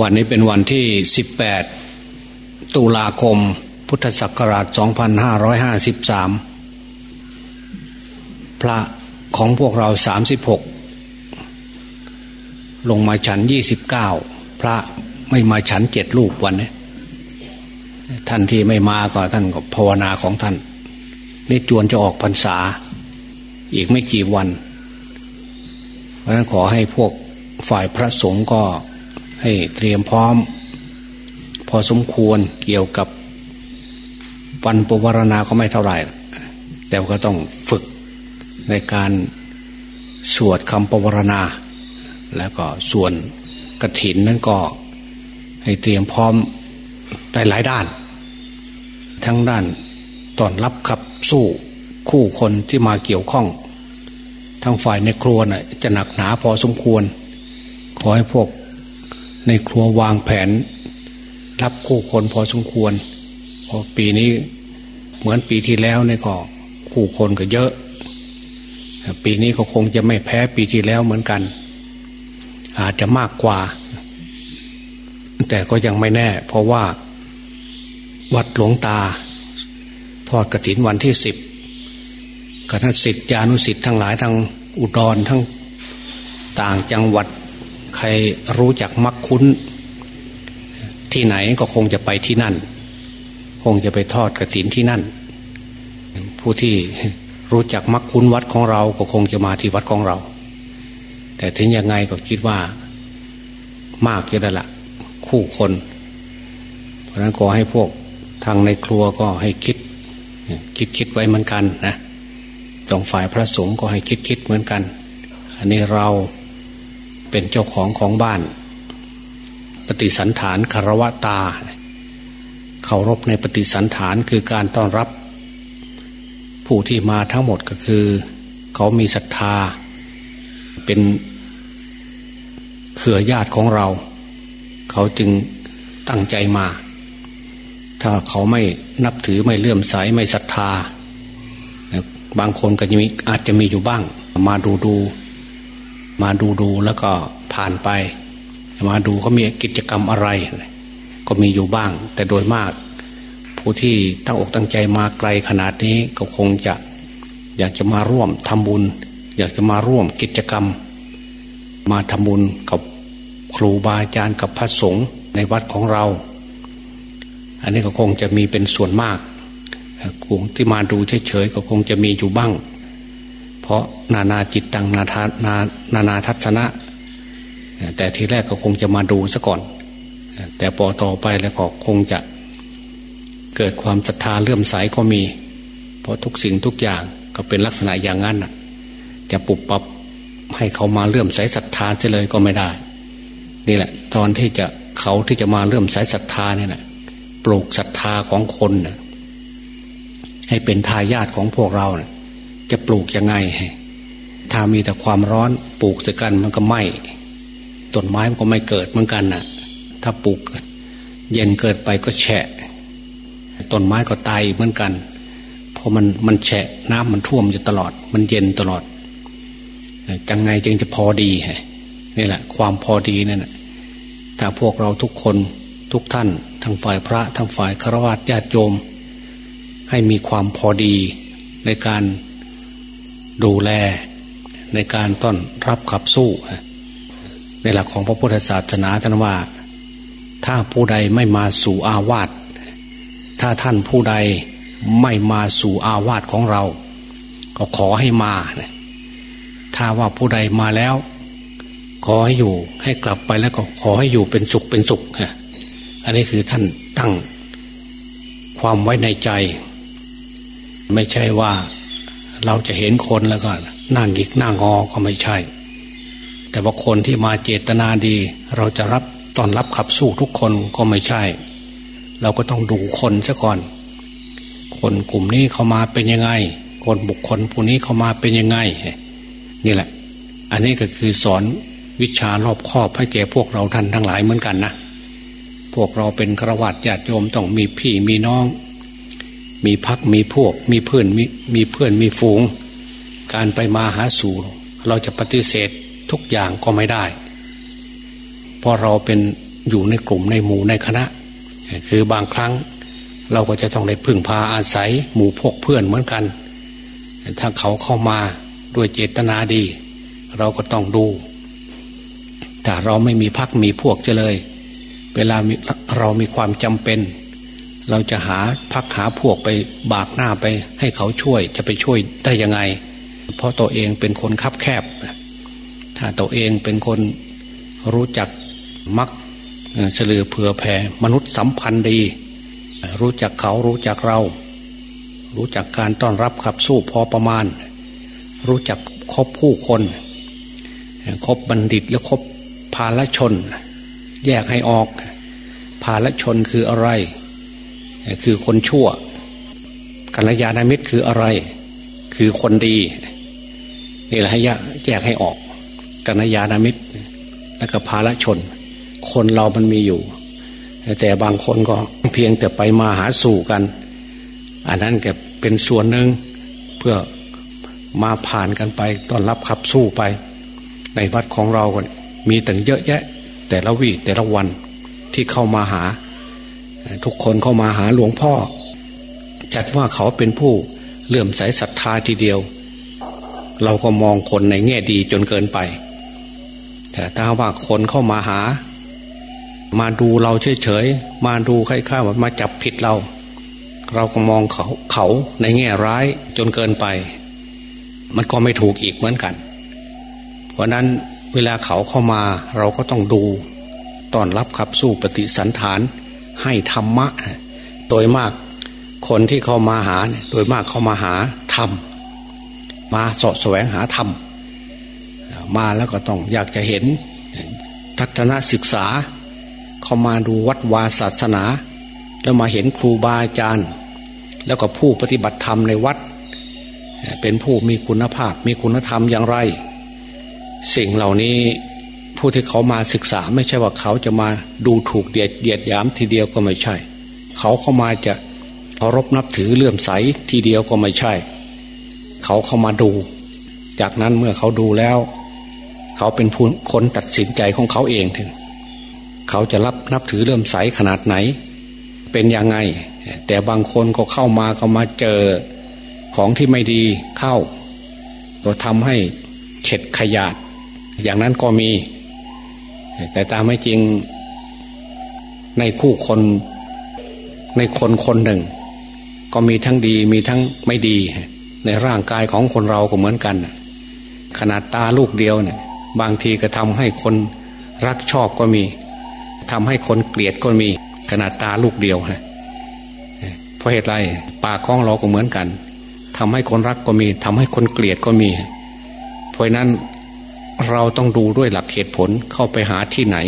วันนี้เป็นวันที่ 18 ตุลาคม พุทธศักราช 2553 พระของพวกเรา 36 ลงมาฉัน 29 พระไม่มาฉันเจ็ดลูกวันนี้ ท่านที่ไม่มาก็ท่านก็ภาวนาของท่านนี่จวนจะออกพรรษา อีกไม่กี่วัน เพราะนั้นขอให้พวกฝ่ายพระสงฆ์ก็ ให้เตรียมพร้อม พอสมควรเกี่ยวกับวันปวารณาก็ไม่เท่าไหร่ แต่ก็ต้องฝึกในการสวดคำปวารณา แล้วก็ส่วนกระถินนั้นก็ให้เตรียมพร้อมได้หลายด้าน ทั้งด้านตอนรับขับสู้คู่คนที่มาเกี่ยวข้อง ทั้งฝ่ายในครัวน่ะจะหนักหนาพอสมควร ขอให้พวก ในครัววางแผน รับคู่คนพอสมควร พอปีนี้เหมือนปีที่แล้วเนี่ยก็คู่คนก็เยอะ ปีนี้ก็คงจะไม่แพ้ปีที่แล้วเหมือนกัน อาจจะมากกว่า แต่ก็ยังไม่แน่ เพราะว่าวัดหลวงตา ทอดกระถินวันที่สิบคณะสิทธิานุสิทธิ์ทั้งหลายทั้งอุดรทั้งต่างจังหวัด ใครรู้จักมักคุ้น ที่ไหนก็คงจะไปที่นั่น คงจะไปทอดกระถินที่นั่น ผู้ที่รู้จักมักคุ้นวัดของเราก็คงจะมาที่วัดของเรา แต่ถึงยังไงก็คิดว่ามากเยอะแล้วละคู่คน เพราะนั้นขอให้พวกทางในครัวก็ให้คิด คิดคิดไว้เหมือนกันนะตรงฝ่ายพระสงฆ์ก็ให้คิดคิดเหมือนกัน อันนี้เรา เป็นเจ้าของของบ้าน ปฏิสันฐานคารวะตาเคารพในปฏิสันฐานคือการต้อนรับ ผู้ที่มาทั้งหมดก็คือ เขามีศรัทธา เป็นเขื่อญาติของเรา เขาจึงตั้งใจมา ถ้าเขาไม่นับถือไม่เลื่อมใสไม่ศรัทธา บางคนก็จะมีอาจจะมีอยู่บ้าง มาดูดู มาดูดูแล้วก็ผ่านไป มาดูเขามีกิจกรรมอะไร ก็มีอยู่บ้าง แต่โดยมาก ผู้ที่ตั้งอกตั้งใจมาไกลขนาดนี้ก็คงจะอยากจะมาร่วมทำบุญ อยากจะมาร่วมกิจกรรม มาทำบุญกับครูบาอาจารย์กับพระสงฆ์ในวัดของเรา อันนี้ก็คงจะมีเป็นส่วนมากกลุ่มที่มาดูเฉยๆก็คงจะมีอยู่บ้าง ราะนานาจิตตังนาทานานานาทัศนะ แต่ทีแรกก็คงจะมาดูซะก่อน แต่พอต่อไปแล้วก็คงจะเกิดความศรัทธาเลื่อมใสก็มี เพราะทุกสิ่งทุกอย่างก็เป็นลักษณะอย่างนั้นจะปุบปับให้เขามาเลื่อมใสศรัทธาเฉลยก็ไม่ได้ นี่แหละ ตอนที่จะเขาที่จะมาเลื่อมใสศรัทธาเนี่ยนะปลูกศรัทธาของคนนะให้เป็นทายาทของพวกเรานะ จะปลูกยังไง ถ้ามีแต่ความร้อนปลูกแต่กันมันก็ไหม้ต้นไม้มันก็ไม่เกิดเหมือนกันนะ่ะ ถ้าปลูกเย็นเกิดไปก็แฉะต้นไม้ก็ตายเหมือนกัน เพราะมันมันแฉะน้ำมันท่วมอยู่ตลอด มันเย็นตลอดจังไงจึงจะพอดีนี่แหละ ความพอดีนั่นแหละถ้าพวกเราทุกคนทุกท่าน ทั้งฝ่ายพระทั้งฝ่ายฆราวาสญาติโยม ให้มีความพอดีในการ ดูแลในการต้อนรับขับสู้ ในหลักของพระพุทธศาสนาท่านว่า ถ้าผู้ใดไม่มาสู่อาวาสถ้าท่านผู้ใดไม่มาสู่อาวาสของเรา ก็ขอให้มาถ้าว่าผู้ใดมาแล้ว ขอให้อยู่ให้กลับไปแล้วก็ขอให้อยู่เป็นสุขเป็นสุขอันนี้คือท่านตั้งความไว้ในใจ ไม่ใช่ว่า เราจะเห็นคนแล้วก็นั่งหยิกนั่งอก็ไม่ใช่ แต่ว่าคนที่มาเจตนาดี เราจะรับตอนรับขับสู้ทุกคนก็ไม่ใช่ เราก็ต้องดูคนซะก่อน คนกลุ่มนี้เขามาเป็นยังไง คนบุคคลผู้นี้เขามาเป็นยังไง นี่แหละ อันนี้ก็คือสอนวิชารอบครอบให้แก่พวกเราท่านทั้งหลายเหมือนกันนะพวกเราเป็นกระวัดญาติโยมต้องมีพี่มีน้อง มีพักมีพวก มีเพื่อนมีมีเพื่อนมีฝูง การไปมาหาสู่ เราจะปฏิเสธทุกอย่างก็ไม่ได้เพราะเราเป็นอยู่ในกลุ่มในหมู่ในคณะ คือบางครั้งเราก็จะต้องได้พึ่งพาอาศัย หมู่พกเพื่อนเหมือนกัน ถ้าเขาเข้ามาด้วยเจตนาดี เราก็ต้องดู แต่เราไม่มีพักมีพวกจะเลย เวลาเรามีความจำเป็น เราจะหาพักหาพวกไปบากหน้าไป ให้เขาช่วยจะไปช่วยได้ยังไง เพราะตัวเองเป็นคนคับแคบ ถ้าตัวเองเป็นคนรู้จักมักเฉลือเผื่อแผ่มนุษย์สัมพันธ์ดี รู้จักเขารู้จักเรา รู้จักการต้อนรับขับสู้พอประมาณ รู้จักคบผู้คนคบบัณฑิตและคบภาลชน แยกให้ออก ภาลชนคืออะไร คือคนชั่ว กัลยาณมิตรคืออะไร คือคนดีนี่แหละให้แยกให้ออก กัลยาณมิตร และก็ภาลชน คนเรามันมีอยู่ แต่บางคนก็เพียงแต่ไปมาหาสู่กัน อันนั้นแกเป็นส่วนหนึ่งเพื่อมาผ่านกันไปต้อนรับขับสู้ไป ในวัดของเรามีตั้งเยอะแยะ แต่ละวีแต่ละวันที่เข้ามาหา ทุกคนเข้ามาหาหลวงพ่อ จัดว่าเขาเป็นผู้เลื่อมใสศรัทธาทีเดียว เราก็มองคนในแง่ดีจนเกินไป แต่ถ้าว่าคนเข้ามาหา มาดูเราเฉยๆมาดูใครข้ามาจับผิดเรา เราก็มองเขาเขาในแง่ร้ายจนเกินไป มันก็ไม่ถูกอีกเหมือนกัน เพราะนั้นเวลาเขาเข้ามาเราก็ต้องดูต้อนรับขับสู้ปฏิสันฐาน ให้ธรรมะ โดยมากคนที่เข้ามาหาโดยมากเข้ามาหาธรรม มาสาะแสวงหาธรรม มาแล้วก็ต้องอยากจะเห็นทัศนศึกษา เข้ามาดูวัดวาศาสนา แล้วมาเห็นครูบาอาจารย์ แล้วก็ผู้ปฏิบัติธรรมในวัด เป็นผู้มีคุณภาพมีคุณธรรมอย่างไร สิ่งเหล่านี้ ผู้ที่เขามาศึกษาไม่ใช่ว่าเขาจะมาดูถูกเดียดเดียดยามทีเดียวก็ไม่ใช่ เขาเข้ามาจะเคารพนับถือเลื่อมใสทีเดียวก็ไม่ใช่ เขาเข้ามาดู จากนั้นเมื่อเขาดูแล้ว เขาเป็นผู้คนตัดสินใจของเขาเองถึงเขาจะรับนับถือเลื่อมใสขนาดไหน เป็นยังไง แต่บางคนก็เข้ามาก็มาเจอของที่ไม่ดีเข้าก็ทำให้เข็ดขยาดอย่างนั้นก็มี แต่ตามไม่จริงในคู่คนในคนคนหนึ่ง ก็มีทั้งดีมีทั้งไม่ดี ในร่างกายของคนเราก็เหมือนกันขนาดตาลูกเดียวเนี่ย บางทีก็ทำให้คนรักชอบก็มีทำให้คนเกลียดก็มี ขนาดตาลูกเดียวฮะเพราะเหตุไรปากของเราก็เหมือนกันทำให้คนรักก็มีทำให้คนเกลียดก็มี เพราะนั้น เราต้องดูด้วยหลักเหตุผลเข้าไปหาที่ไหน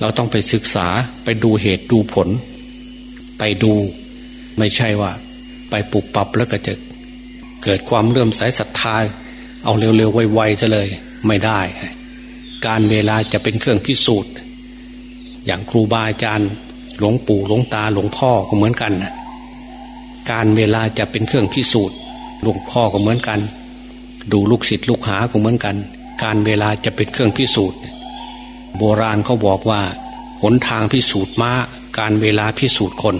เราต้องไปศึกษาไปดูเหตุดูผล ไปดูไม่ใช่ว่า ไปปลุกปรับแล้วก็จะเกิดความเลื่อมใสศรัทธาเอาเร็วๆไวๆจะเลย ไม่ได้ การเวลาจะเป็นเครื่องพิสูจน์ อย่างครูบาอาจารย์หลวงปู่หลวงตาหลวงพ่อก็เหมือนกันนะการเวลาจะเป็นเครื่องพิสูจน์หลวงพ่อก็เหมือนกัน ดูลูกศิษย์ลูกหาก็เหมือนกัน การเวลาจะเป็นเครื่องพิสูจน์ โบราณเขาบอกว่า หนทางพิสูจน์ม้าการเวลาพิสูจน์คน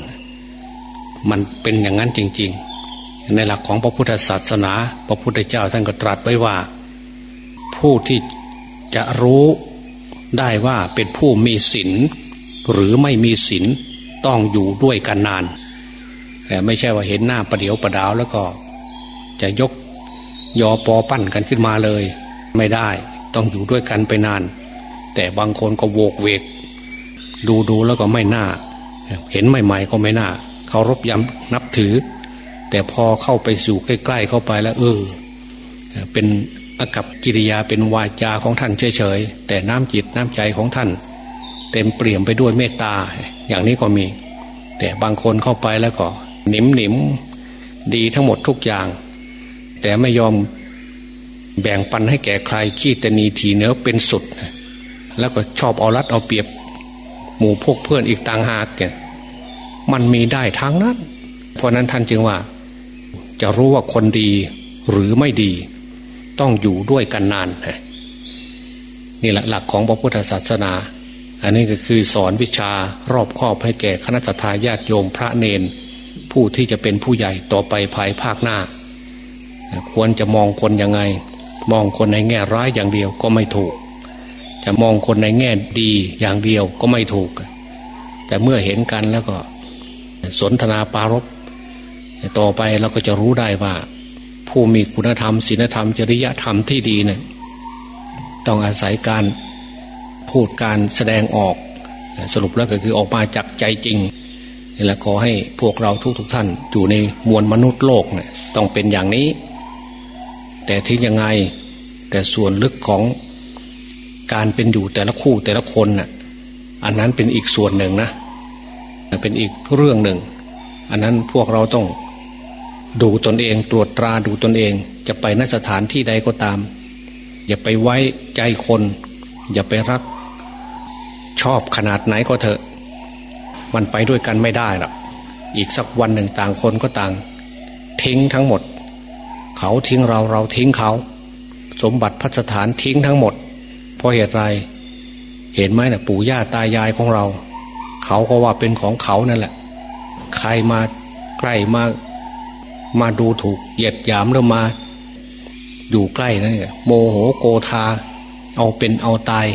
มันเป็นอย่างนั้นจริง ๆ ในหลักของพระพุทธศาสนา พระพุทธเจ้าท่านก็ตรัสไว้ว่า ผู้ที่จะรู้ได้ว่าเป็นผู้มีศีลหรือไม่มีศีลต้องอยู่ด้วยกันนาน แต่ไม่ใช่ว่าเห็นหน้าประเดียวประดาวแล้วก็ จะยกยอปอปั้นกันขึ้นมาเลย ไม่ได้ ต้องอยู่ด้วยกันไปนาน แต่บางคนก็โวกเวก ดูดูแล้วก็ไม่น่า เห็นใหม่ๆก็ไม่น่าเคารพย้ำนับถือ แต่พอเข้าไปสู่ใกล้ ๆ เข้าไปแล้ว เออ เป็นอากับกิริยาเป็นวาจาของท่านเฉยๆแต่น้ำจิตน้ำใจของท่าน เต็มเปลี่ยมไปด้วยเมตตา อย่างนี้ก็มี แต่บางคนเข้าไปแล้วก็หนิมหนิมดีทั้งหมดทุกอย่าง แต่ไม่ยอม แบ่งปันให้แก่ใครขี้ตนีทีเนื้อเป็นสุด แล้วก็ชอบเอารัดเอาเปรียบ หมู่พวกเพื่อนอีกต่างหากเนี่ยมันมีได้ทั้งนั้น เพราะนั้นท่านจึงว่า จะรู้ว่าคนดีหรือไม่ดี ต้องอยู่ด้วยกันนานนี่แหละหลักของพระพุทธศาสนา อันนี้ก็คือสอนวิชารอบครอบให้แก่คณะทาญาติโยมพระเนน ผู้ที่จะเป็นผู้ใหญ่ต่อไปภายภาคหน้า ควรจะมองคนยังไง มองคนในแง่ร้ายอย่างเดียวก็ไม่ถูก จะมองคนในแง่ดีอย่างเดียวก็ไม่ถูก แต่เมื่อเห็นกันแล้วก็สนทนาปารบต่อไปเราก็จะรู้ได้ว่า ผู้มีคุณธรรมศีลธรรม จริยธรรมที่ดีเนี่ยต้องอาศัยการพูดการแสดงออก สรุปแล้วก็คือออกมาจากใจจริงและขอให้พวกเราทุกๆทท่าน อยู่ในมวลมนุษย์โลกเนี่ยต้องเป็นอย่างนี้ แต่ทิ้งยังไงแต่ส่วนลึกของการเป็นอยู่แต่ละคู่แต่ละคนน่ะอันนั้นเป็นอีกส่วนหนึ่งนะเป็นอีกเรื่องหนึ่ง อันนั้นพวกเราต้องดูตนเองตรวจตราดูตนเอง จะไปนสถานที่ใดก็ตาม อย่าไปไว้ใจคน อย่าไปรัก ชอบขนาดไหนก็เถอะ มันไปด้วยกันไม่ได้หรอกอีกสักวันหนึ่งต่างคนก็ต่าง ทิ้งทั้งหมด เขาทิ้งเราเราทิ้งเขา สมบัติพัสถานทิ้งทั้งหมด เพราะเหตุไร เห็นไหมนะ่ะปู่ย่าตายายของเรา เขาก็ว่าเป็นของเขานั่นแหละ ใครมาใกล้มามาดูถูกเหยียดหยามแล้วมา อยู่ใกล้นั่นโมโหโกธา เอาเป็นเอาตาย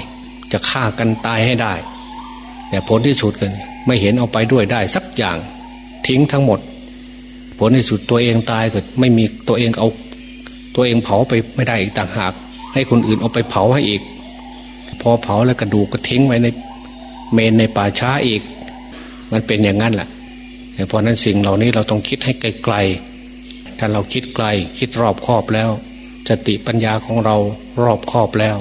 จะฆ่ากันตายให้ได้ แต่ผลที่สุดกัน ไม่เห็นเอาไปด้วยได้สักอย่าง ทิ้งทั้งหมด ผลที่สุดตัวเองตายเก็ไม่มีตัวเองเอา ตัวเองเผาไปไม่ได้อีกต่างหาก ให้คนอื่นเอาไปเผาให้อีก พอเผาแล้วกระดูกก็ทิ้งไว้ในเมนในป่าช้าอีก มันเป็นอย่างนั้นแหละเพราะนั้นสิ่งเหล่านี้เราต้องคิดให้ไกลๆถ้าเราคิดไกล คิดรอบครอบแล้วสติปัญญาของเรารอบครอบแล้ว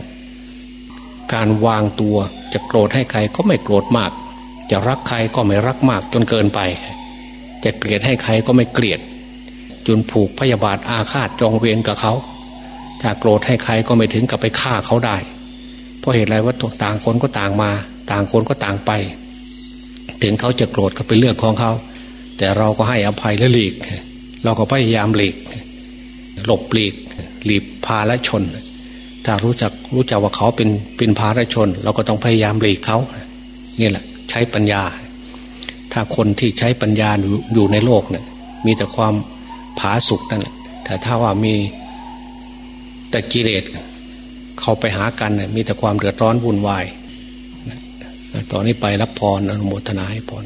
การวางตัวจะโกรธให้ใครก็ไม่โกรธมาก จะรักใครก็ไม่รักมากจนเกินไป จะเกลียดให้ใครก็ไม่เกลียด จนผูกพยาบาทอาฆาตจองเวรกับเขาถ้าโกรธให้ใครก็ไม่ถึงกับไปฆ่าเขาได้ เพราะเหตุไรว่าต่างคนก็ต่างมา ต่างคนก็ต่างไป ถึงเขาจะโกรธก็เป็นเรื่องของเขา แต่เราก็ให้อภัยและหลีก เราก็พยายามหลีก หลบหลีกหลีบพาและชน ถ้ารู้จักรู้จักว่าเขาเป็นเป็นภารชน เราก็ต้องพยายามหลีกเขานี่แหละ ใช้ปัญญา ถ้าคนที่ใช้ปัญญาอยู่ในโลกเนี่ยมีแต่ความผาสุกนั่นแหละแต่ถ้าว่ามีแต่กิเลสเขาไปหากันเนี่ยมีแต่ความเดือดร้อนวุ่นวายตอนนี้ไปรับพรอนุโมทนาให้พร